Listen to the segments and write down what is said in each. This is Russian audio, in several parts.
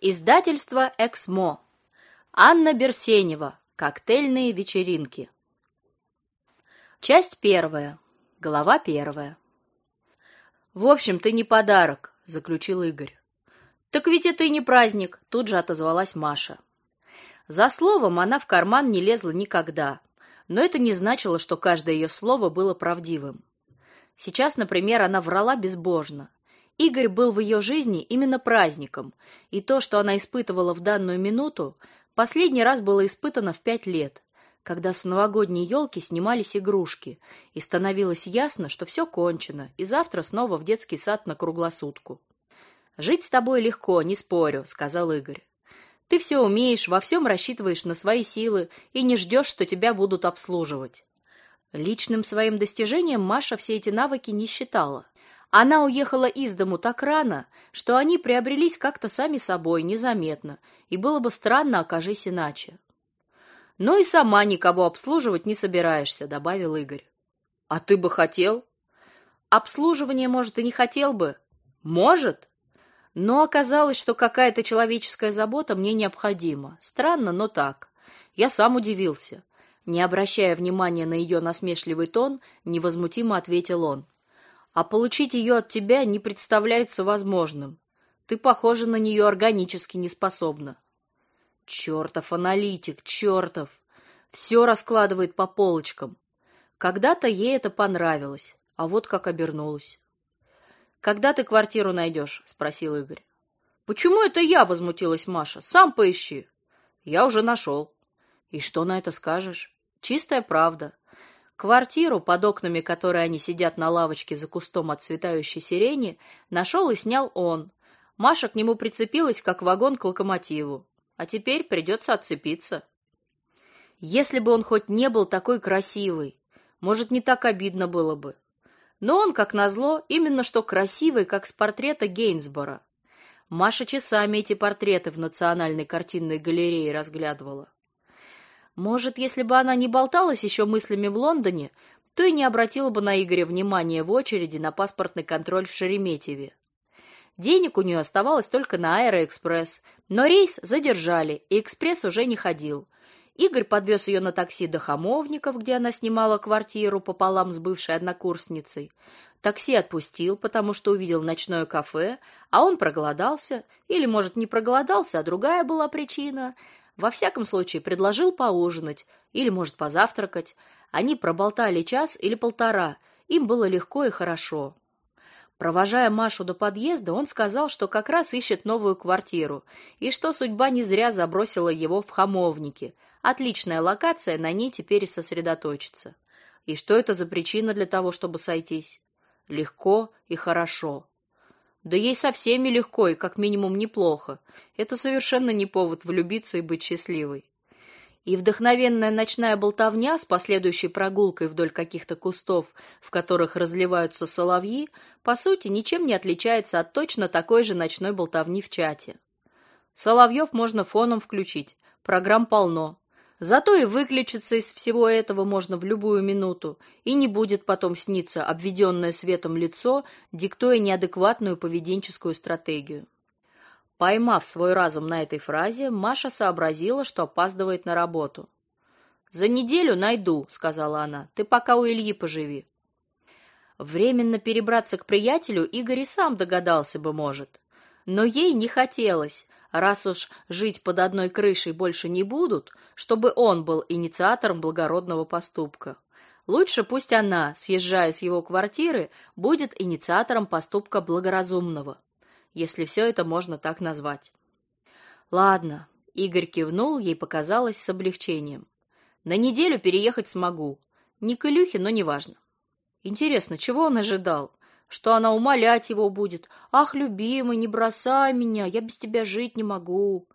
Издательство Эксмо. Анна Берсенева. Коктейльные вечеринки. Часть первая. Глава первая. В общем, ты не подарок, заключил Игорь. Так ведь это и не праздник, тут же отозвалась Маша. За словом она в карман не лезла никогда, но это не значило, что каждое ее слово было правдивым. Сейчас, например, она врала безбожно. Игорь был в ее жизни именно праздником, и то, что она испытывала в данную минуту, последний раз было испытано в пять лет, когда с новогодней елки снимались игрушки, и становилось ясно, что все кончено, и завтра снова в детский сад на круглосутку. «Жить с тобой легко, не спорю», — сказал Игорь. «Ты все умеешь, во всем рассчитываешь на свои силы и не ждешь, что тебя будут обслуживать». Личным своим достижением Маша все эти навыки не считала. Она уехала из дому так рано, что они приобрелись как-то сами собой, незаметно, и было бы странно, окажись иначе. Но и сама никого обслуживать не собираешься, добавил Игорь. А ты бы хотел? Обслуживание, может, и не хотел бы. Может? Но оказалось, что какая-то человеческая забота мне необходима. Странно, но так. Я сам удивился. Не обращая внимания на ее насмешливый тон, невозмутимо ответил он а получить ее от тебя не представляется возможным. Ты, похоже, на нее органически не способна. Чертов аналитик, чертов! Все раскладывает по полочкам. Когда-то ей это понравилось, а вот как обернулось. «Когда ты квартиру найдешь?» — спросил Игорь. «Почему это я?» — возмутилась Маша. «Сам поищи». «Я уже нашел». «И что на это скажешь?» «Чистая правда. Квартиру, под окнами которой они сидят на лавочке за кустом отцветающей сирени, нашел и снял он. Маша к нему прицепилась, как вагон к локомотиву. А теперь придется отцепиться. Если бы он хоть не был такой красивый, может, не так обидно было бы. Но он, как назло, именно что красивый, как с портрета Гейнсбора. Маша часами эти портреты в Национальной картинной галерее разглядывала. Может, если бы она не болталась еще мыслями в Лондоне, то и не обратила бы на Игоря внимания в очереди на паспортный контроль в Шереметьеве. Денег у нее оставалось только на Аэроэкспресс, но рейс задержали, и экспресс уже не ходил. Игорь подвез ее на такси до Хамовников, где она снимала квартиру пополам с бывшей однокурсницей. Такси отпустил, потому что увидел ночное кафе, а он проголодался, или, может, не проголодался, а другая была причина – во всяком случае, предложил поужинать или, может, позавтракать. Они проболтали час или полтора. Им было легко и хорошо. Провожая Машу до подъезда, он сказал, что как раз ищет новую квартиру, и что судьба не зря забросила его в Хамовники. Отличная локация, на ней теперь и сосредоточиться. И что это за причина для того, чтобы сойтись? Легко и хорошо. Да ей со всеми легко и как минимум неплохо. Это совершенно не повод влюбиться и быть счастливой. И вдохновенная ночная болтовня с последующей прогулкой вдоль каких-то кустов, в которых разливаются соловьи, по сути, ничем не отличается от точно такой же ночной болтовни в чате. Соловьев можно фоном включить, программ полно. Зато и выключиться из всего этого можно в любую минуту, и не будет потом сниться обведенное светом лицо, диктуя неадекватную поведенческую стратегию. Поймав свой разум на этой фразе, Маша сообразила, что опаздывает на работу. «За неделю найду», — сказала она. «Ты пока у Ильи поживи». Временно перебраться к приятелю Игорь и сам догадался бы, может. Но ей не хотелось, раз уж жить под одной крышей больше не будут, чтобы он был инициатором благородного поступка. Лучше пусть она, съезжая с его квартиры, будет инициатором поступка благоразумного, если все это можно так назвать. Ладно, Игорь кивнул, ей показалось с облегчением. На неделю переехать смогу. Не к Илюхе, но неважно. Интересно, чего он ожидал? Что она умолять его будет. «Ах, любимый, не бросай меня, я без тебя жить не могу».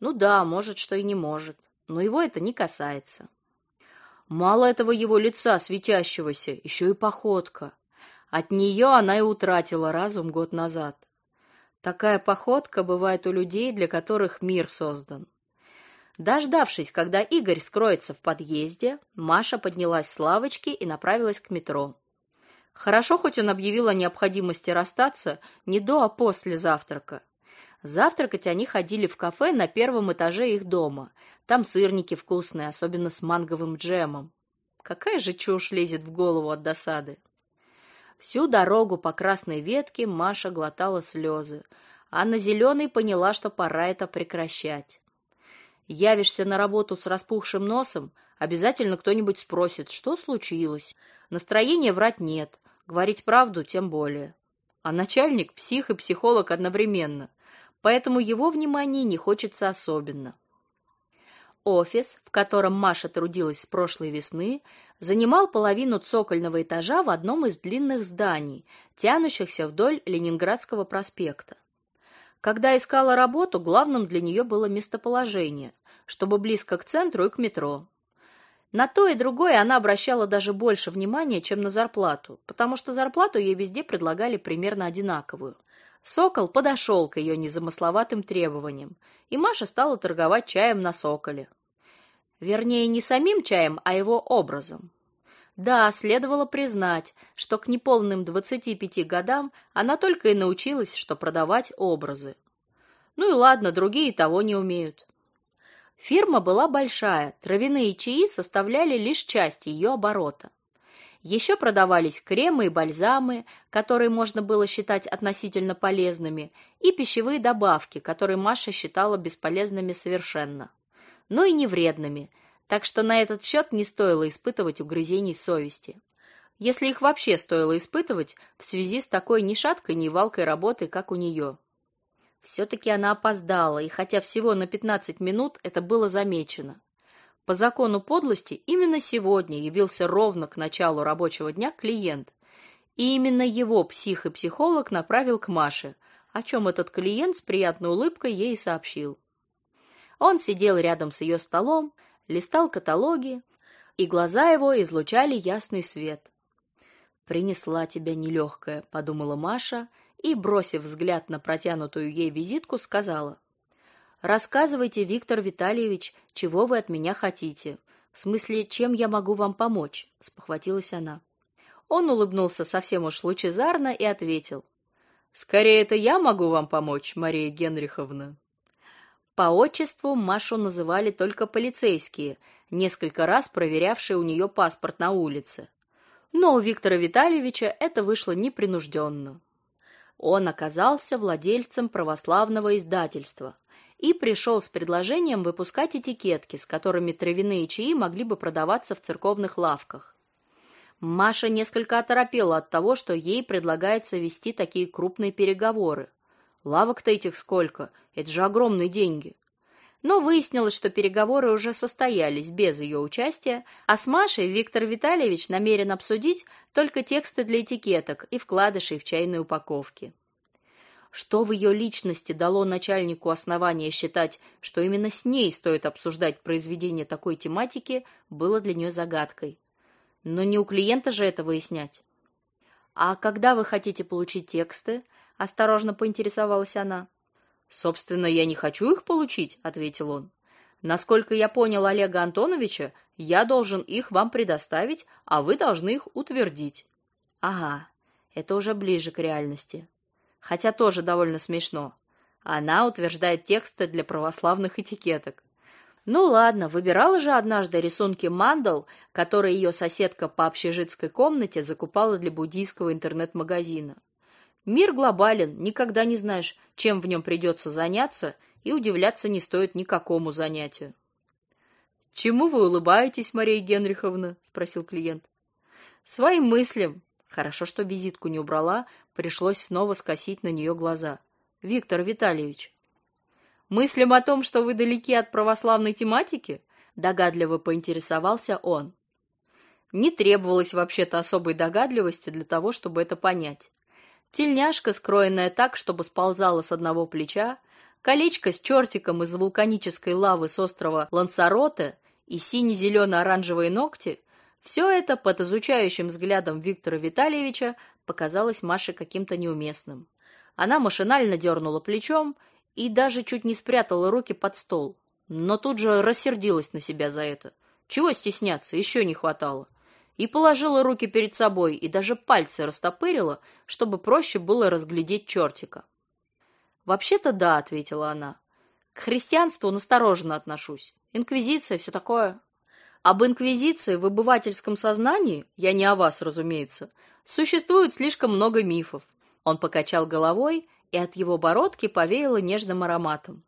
Ну да, может, что и не может, но его это не касается. Мало этого его лица светящегося, еще и походка. От нее она и утратила разум год назад. Такая походка бывает у людей, для которых мир создан. Дождавшись, когда Игорь скроется в подъезде, Маша поднялась с лавочки и направилась к метро. Хорошо, хоть он объявил о необходимости расстаться не до, а после завтрака. Завтракать они ходили в кафе на первом этаже их дома. Там сырники вкусные, особенно с манговым джемом. Какая же чушь лезет в голову от досады. Всю дорогу по красной ветке Маша глотала слезы, а на зеленой поняла, что пора это прекращать. Явишься на работу с распухшим носом, обязательно кто-нибудь спросит, что случилось. Настроения врать нет, говорить правду тем более. А начальник – псих и психолог одновременно поэтому его внимание не хочется особенно. Офис, в котором Маша трудилась с прошлой весны, занимал половину цокольного этажа в одном из длинных зданий, тянущихся вдоль Ленинградского проспекта. Когда искала работу, главным для нее было местоположение, чтобы близко к центру и к метро. На то и другое она обращала даже больше внимания, чем на зарплату, потому что зарплату ей везде предлагали примерно одинаковую. Сокол подошел к ее незамысловатым требованиям, и Маша стала торговать чаем на Соколе. Вернее, не самим чаем, а его образом. Да, следовало признать, что к неполным 25 годам она только и научилась, что продавать образы. Ну и ладно, другие того не умеют. Фирма была большая, травяные чаи составляли лишь часть ее оборота. Еще продавались кремы и бальзамы, которые можно было считать относительно полезными, и пищевые добавки, которые Маша считала бесполезными совершенно, но и не вредными, так что на этот счет не стоило испытывать угрызений совести. Если их вообще стоило испытывать в связи с такой ни шаткой, ни валкой работой, как у нее. Все-таки она опоздала, и хотя всего на 15 минут это было замечено. По закону подлости именно сегодня явился ровно к началу рабочего дня клиент. И именно его псих и психолог направил к Маше, о чем этот клиент с приятной улыбкой ей сообщил. Он сидел рядом с ее столом, листал каталоги, и глаза его излучали ясный свет. «Принесла тебя нелегкая», — подумала Маша, и, бросив взгляд на протянутую ей визитку, сказала — Рассказывайте, Виктор Витальевич, чего вы от меня хотите? В смысле, чем я могу вам помочь? спохватилась она. Он улыбнулся совсем уж лучезарно и ответил: Скорее это я могу вам помочь, Мария Генриховна. По отчеству Машу называли только полицейские, несколько раз проверявшие у нее паспорт на улице. Но у Виктора Витальевича это вышло непринужденно. Он оказался владельцем православного издательства – и пришел с предложением выпускать этикетки, с которыми травяные чаи могли бы продаваться в церковных лавках. Маша несколько оторопела от того, что ей предлагается вести такие крупные переговоры. Лавок-то этих сколько? Это же огромные деньги. Но выяснилось, что переговоры уже состоялись без ее участия, а с Машей Виктор Витальевич намерен обсудить только тексты для этикеток и вкладышей в чайной упаковке. Что в ее личности дало начальнику основания считать, что именно с ней стоит обсуждать произведение такой тематики, было для нее загадкой. Но не у клиента же это выяснять. «А когда вы хотите получить тексты?» – осторожно поинтересовалась она. «Собственно, я не хочу их получить», – ответил он. «Насколько я понял Олега Антоновича, я должен их вам предоставить, а вы должны их утвердить». «Ага, это уже ближе к реальности» хотя тоже довольно смешно. Она утверждает тексты для православных этикеток. Ну ладно, выбирала же однажды рисунки мандал, которые ее соседка по общежитской комнате закупала для буддийского интернет-магазина. Мир глобален, никогда не знаешь, чем в нем придется заняться, и удивляться не стоит никакому занятию. «Чему вы улыбаетесь, Мария Генриховна?» – спросил клиент. «Своим мыслям. Хорошо, что визитку не убрала, Пришлось снова скосить на нее глаза. Виктор Витальевич, мыслям о том, что вы далеки от православной тематики, догадливо поинтересовался он. Не требовалось вообще-то особой догадливости для того, чтобы это понять. Тельняшка, скроенная так, чтобы сползала с одного плеча, колечко с чертиком из вулканической лавы с острова Лансароте и сине-зелено-оранжевые ногти все это под изучающим взглядом Виктора Витальевича показалось Маше каким-то неуместным. Она машинально дернула плечом и даже чуть не спрятала руки под стол, но тут же рассердилась на себя за это. Чего стесняться, еще не хватало. И положила руки перед собой и даже пальцы растопырила, чтобы проще было разглядеть чертика. Вообще-то да, ответила она. К христианству настороженно отношусь. Инквизиция, все такое. Об инквизиции в обывательском сознании, я не о вас, разумеется, существует слишком много мифов. Он покачал головой, и от его бородки повеяло нежным ароматом.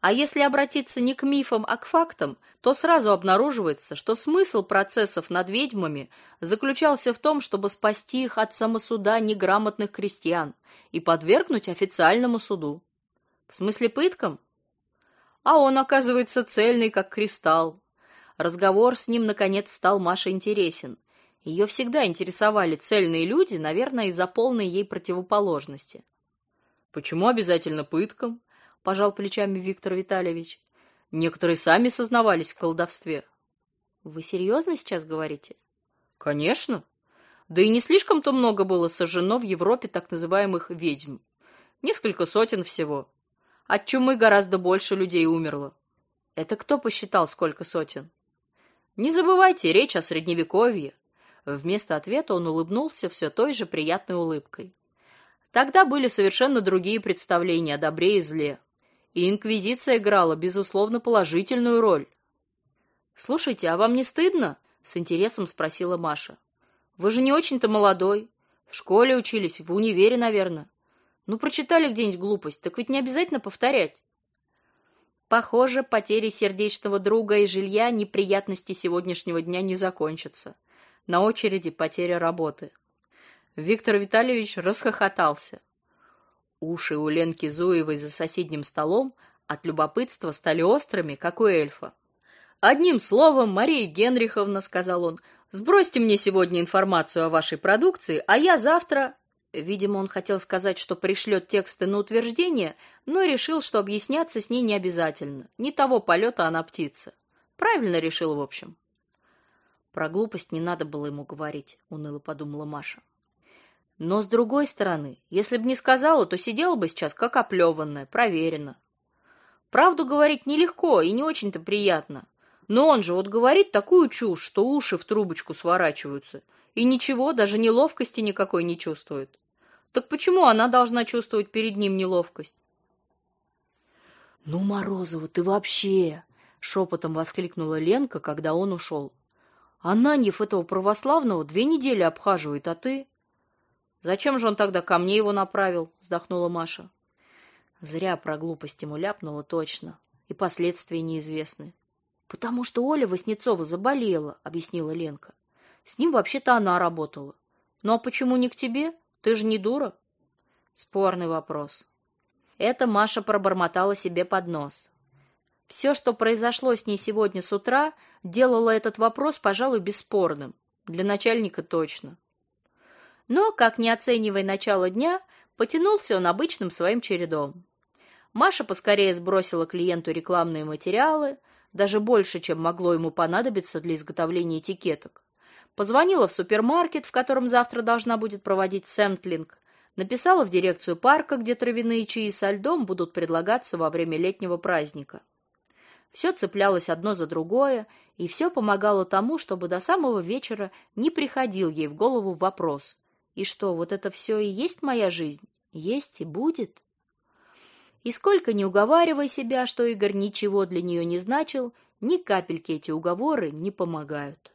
А если обратиться не к мифам, а к фактам, то сразу обнаруживается, что смысл процессов над ведьмами заключался в том, чтобы спасти их от самосуда неграмотных крестьян и подвергнуть официальному суду. В смысле пыткам? А он, оказывается, цельный, как кристалл. Разговор с ним, наконец, стал Маше интересен. Ее всегда интересовали цельные люди, наверное, из-за полной ей противоположности. Почему обязательно пыткам? Пожал плечами Виктор Витальевич. Некоторые сами сознавались в колдовстве. Вы серьезно сейчас говорите? Конечно. Да и не слишком-то много было сожжено в Европе так называемых ведьм. Несколько сотен всего. От чумы гораздо больше людей умерло. Это кто посчитал, сколько сотен? Не забывайте, речь о средневековье. Вместо ответа он улыбнулся все той же приятной улыбкой. Тогда были совершенно другие представления о добре и зле и инквизиция играла безусловно положительную роль. Слушайте, а вам не стыдно? с интересом спросила Маша. Вы же не очень-то молодой. В школе учились, в универе, наверное. Ну прочитали где-нибудь глупость, так ведь не обязательно повторять. Похоже, потери сердечного друга и жилья неприятности сегодняшнего дня не закончатся. На очереди потеря работы. Виктор Витальевич расхохотался. Уши у Ленки Зуевой за соседним столом от любопытства стали острыми, как у эльфа. Одним словом, Мария Генриховна, сказал он, сбросьте мне сегодня информацию о вашей продукции, а я завтра Видимо, он хотел сказать, что пришлет тексты на утверждение, но решил, что объясняться с ней не обязательно. Не того полета она птица. Правильно решил, в общем. Про глупость не надо было ему говорить, уныло подумала Маша. Но с другой стороны, если бы не сказала, то сидела бы сейчас как оплеванная, проверено. Правду говорить нелегко и не очень-то приятно. Но он же вот говорит такую чушь, что уши в трубочку сворачиваются, и ничего, даже неловкости никакой не чувствует. Так почему она должна чувствовать перед ним неловкость? Ну, Морозова, ты вообще, шепотом воскликнула Ленка, когда он ушел. Ананьев этого православного две недели обхаживает, а ты Зачем же он тогда ко мне его направил? вздохнула Маша. Зря про глупость ему ляпнула точно, и последствия неизвестны. Потому что Оля Васнецова заболела, объяснила Ленка. С ним вообще-то она работала. Ну а почему не к тебе? Ты же не дура. Спорный вопрос. Это Маша пробормотала себе под нос. Все, что произошло с ней сегодня с утра, делало этот вопрос, пожалуй, бесспорным. Для начальника точно. Но, как не оценивая начало дня, потянулся он обычным своим чередом. Маша поскорее сбросила клиенту рекламные материалы, даже больше, чем могло ему понадобиться для изготовления этикеток. Позвонила в супермаркет, в котором завтра должна будет проводить сэмплинг, написала в дирекцию парка, где травяные чаи со льдом будут предлагаться во время летнего праздника. Все цеплялось одно за другое, и все помогало тому, чтобы до самого вечера не приходил ей в голову вопрос: и что, вот это все и есть моя жизнь? Есть и будет? И сколько ни уговаривай себя, что Игорь ничего для нее не значил, ни капельки эти уговоры не помогают.